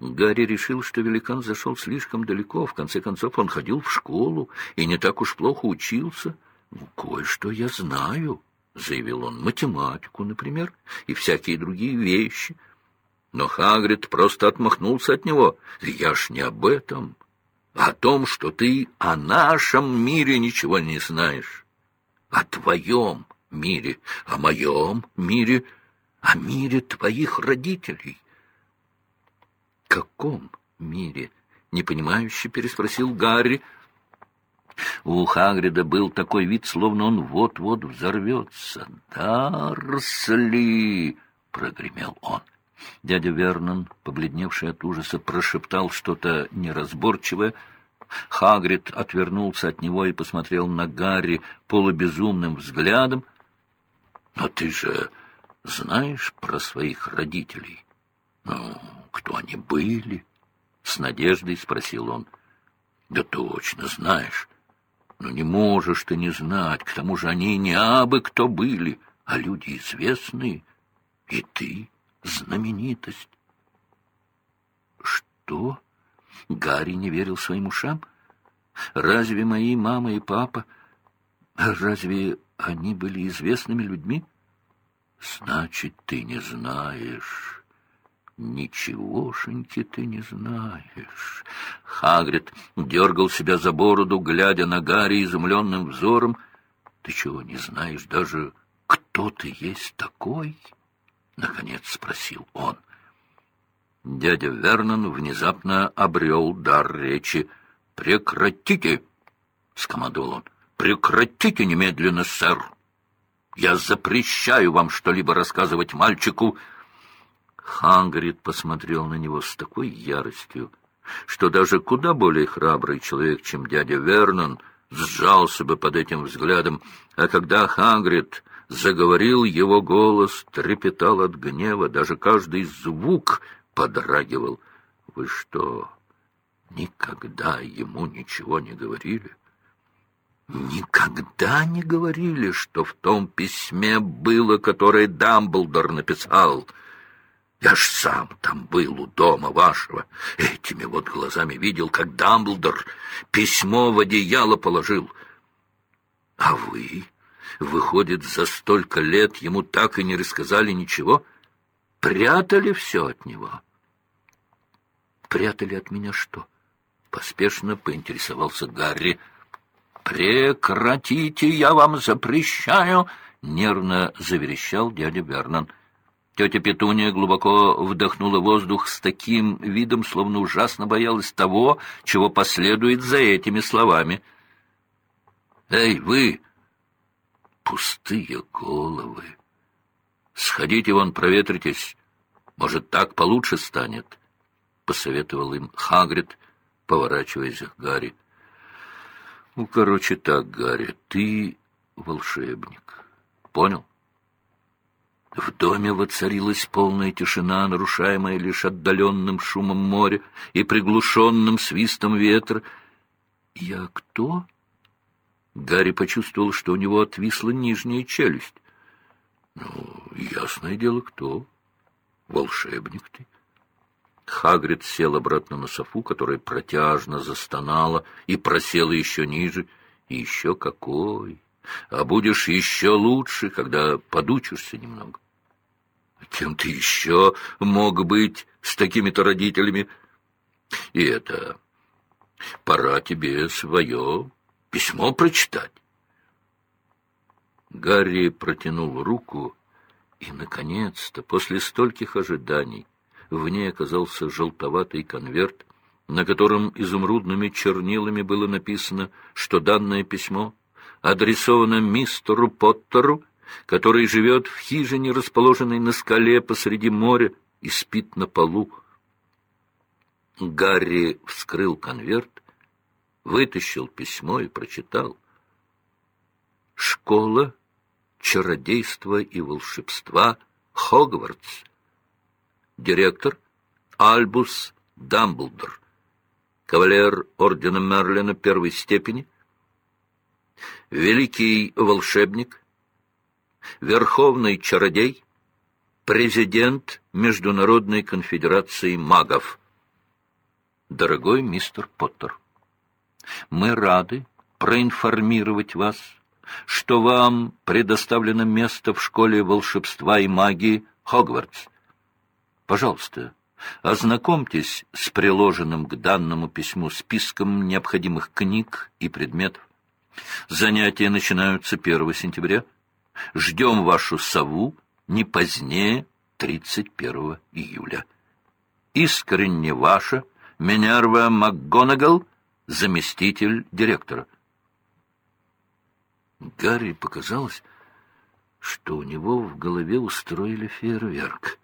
Гарри решил, что великан зашел слишком далеко. В конце концов, он ходил в школу и не так уж плохо учился. «Ну, «Кое-что я знаю», — заявил он, — «математику, например, и всякие другие вещи». Но Хагрид просто отмахнулся от него. «Я ж не об этом, а о том, что ты о нашем мире ничего не знаешь, о твоем мире, о моем мире, о мире твоих родителей». «Каком мире?» — непонимающе переспросил Гарри. У Хагрида был такой вид, словно он вот-вот взорвется. «Дарсли!» — прогремел он. Дядя Вернон, побледневший от ужаса, прошептал что-то неразборчивое. Хагрид отвернулся от него и посмотрел на Гарри полубезумным взглядом. «Но ты же знаешь про своих родителей? Ну, кто они были?» С надеждой спросил он. «Да точно знаешь. Но не можешь ты не знать. К тому же они не абы кто были, а люди известные. И ты знаменитость. Что? Гарри не верил своим ушам. Разве мои мама и папа, разве они были известными людьми? Значит, ты не знаешь. Ничегошеньки ты не знаешь. Хагрид дергал себя за бороду, глядя на Гарри изумленным взором. Ты чего не знаешь даже, кто ты есть такой? —— наконец спросил он. Дядя Вернон внезапно обрел дар речи. «Прекратите!» — скомандовал он. «Прекратите немедленно, сэр! Я запрещаю вам что-либо рассказывать мальчику!» Хангрид посмотрел на него с такой яростью, что даже куда более храбрый человек, чем дядя Вернон, сжался бы под этим взглядом, а когда Хагрид заговорил, его голос трепетал от гнева, даже каждый звук подрагивал. Вы что, никогда ему ничего не говорили? Никогда не говорили, что в том письме было, которое Дамблдор написал. Я ж сам там был у дома вашего. Этими вот глазами видел, как Дамблдор письмо в одеяло положил. А вы Выходит, за столько лет ему так и не рассказали ничего? Прятали все от него? Прятали от меня что? Поспешно поинтересовался Гарри. «Прекратите, я вам запрещаю!» — нервно заверещал дядя Вернон. Тетя Петуния глубоко вдохнула воздух с таким видом, словно ужасно боялась того, чего последует за этими словами. «Эй, вы!» пустые головы. Сходите вон, проветритесь, может, так получше станет, — посоветовал им Хагрид, поворачиваясь к Гарри. Ну, короче так, Гарри, ты волшебник. Понял? В доме воцарилась полная тишина, нарушаемая лишь отдаленным шумом моря и приглушенным свистом ветра. «Я кто?» Гарри почувствовал, что у него отвисла нижняя челюсть. «Ну, ясное дело, кто? Волшебник ты». Хагрид сел обратно на софу, которая протяжно застонала и просела еще ниже. Еще какой! А будешь еще лучше, когда подучишься немного. Кем ты еще мог быть с такими-то родителями? И это... Пора тебе свое письмо прочитать. Гарри протянул руку, и, наконец-то, после стольких ожиданий, в ней оказался желтоватый конверт, на котором изумрудными чернилами было написано, что данное письмо адресовано мистеру Поттеру, который живет в хижине, расположенной на скале посреди моря, и спит на полу. Гарри вскрыл конверт вытащил письмо и прочитал. «Школа чародейства и волшебства Хогвартс. Директор Альбус Дамблдор. Кавалер ордена Мерлина первой степени. Великий волшебник. Верховный чародей. Президент Международной конфедерации магов. Дорогой мистер Поттер, мы рады проинформировать вас, что вам предоставлено место в школе волшебства и магии Хогвартс. Пожалуйста, ознакомьтесь с приложенным к данному письму списком необходимых книг и предметов. Занятия начинаются 1 сентября. Ждем вашу сову не позднее 31 июля. Искренне ваша Минерва МакГонагал, заместитель директора. Гарри показалось, что у него в голове устроили фейерверк.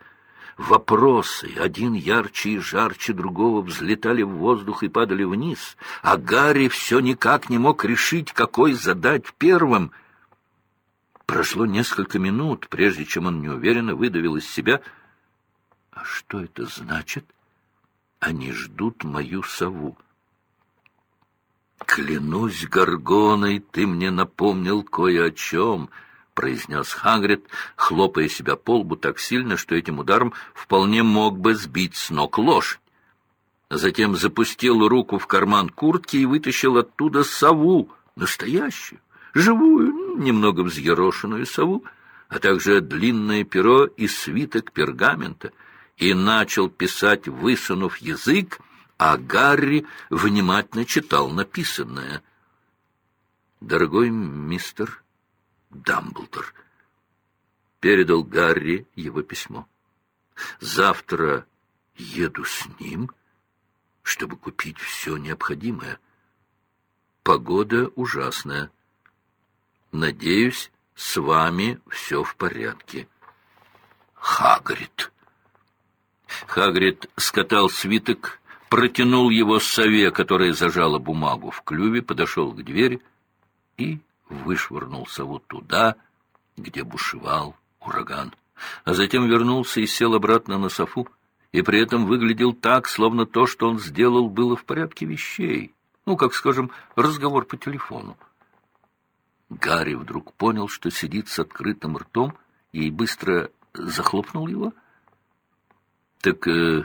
Вопросы, один ярче и жарче другого, взлетали в воздух и падали вниз, а Гарри все никак не мог решить, какой задать первым. Прошло несколько минут, прежде чем он неуверенно выдавил из себя. «А что это значит? Они ждут мою сову». «Клянусь Горгоной, ты мне напомнил кое о чем», — произнес Хагрид, хлопая себя по лбу так сильно, что этим ударом вполне мог бы сбить с ног лошадь. Затем запустил руку в карман куртки и вытащил оттуда сову, настоящую, живую, немного взъерошенную сову, а также длинное перо и свиток пергамента, и начал писать, высунув язык, а Гарри внимательно читал написанное. «Дорогой мистер Дамблдор», — передал Гарри его письмо. «Завтра еду с ним, чтобы купить все необходимое. Погода ужасная. Надеюсь, с вами все в порядке. Хагрид». Хагрид скатал свиток протянул его сове, которая зажала бумагу в клюве, подошел к двери и вышвырнул сову туда, где бушевал ураган. А затем вернулся и сел обратно на софу, и при этом выглядел так, словно то, что он сделал, было в порядке вещей. Ну, как, скажем, разговор по телефону. Гарри вдруг понял, что сидит с открытым ртом, и быстро захлопнул его. — Так э,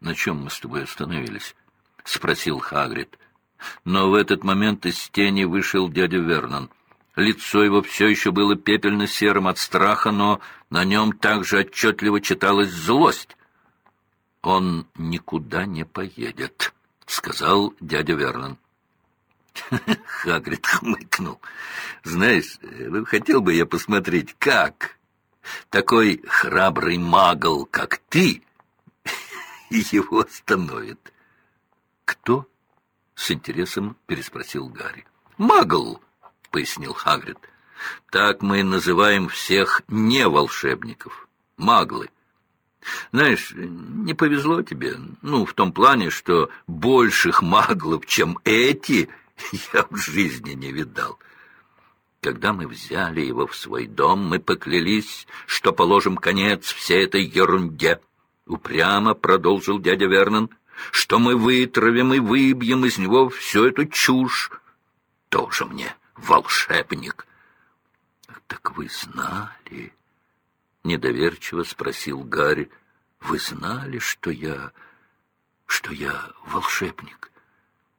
на чем мы с тобой остановились? — спросил Хагрид. Но в этот момент из тени вышел дядя Вернон. Лицо его все еще было пепельно-серым от страха, но на нем также отчетливо читалась злость. «Он никуда не поедет», — сказал дядя Вернон. Хагрид хмыкнул. «Знаешь, хотел бы я посмотреть, как такой храбрый магл, как ты, его остановит. «Кто?» — с интересом переспросил Гарри. «Магл», — пояснил Хагрид. «Так мы называем всех не волшебников. Маглы. Знаешь, не повезло тебе, ну, в том плане, что больших маглов, чем эти, я в жизни не видал». Когда мы взяли его в свой дом, мы поклялись, что положим конец всей этой ерунде. — упрямо продолжил дядя Вернон, — что мы вытравим и выбьем из него всю эту чушь. Тоже мне волшебник. — Так вы знали? — недоверчиво спросил Гарри. — Вы знали, что я... что я волшебник?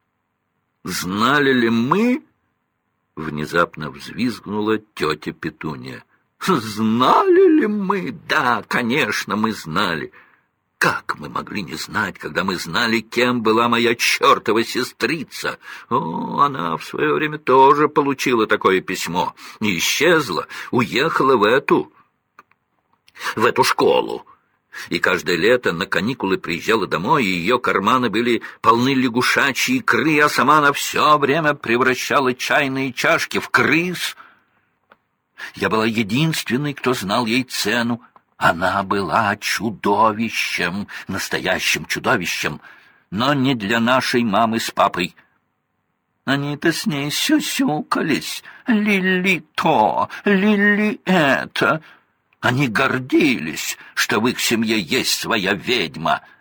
— Знали ли мы? — внезапно взвизгнула тетя Петуния. — Знали ли мы? Да, конечно, мы знали. — как мы могли не знать, когда мы знали, кем была моя чертова сестрица? О, она в свое время тоже получила такое письмо. Исчезла, уехала в эту... в эту школу. И каждое лето на каникулы приезжала домой, и ее карманы были полны лягушачьей икры, а сама она все время превращала чайные чашки в крыс. Я была единственной, кто знал ей цену, она была чудовищем, настоящим чудовищем, но не для нашей мамы с папой. Они-то с ней сюсюкались. Лили то, Лили это. Они гордились, что в их семье есть своя ведьма —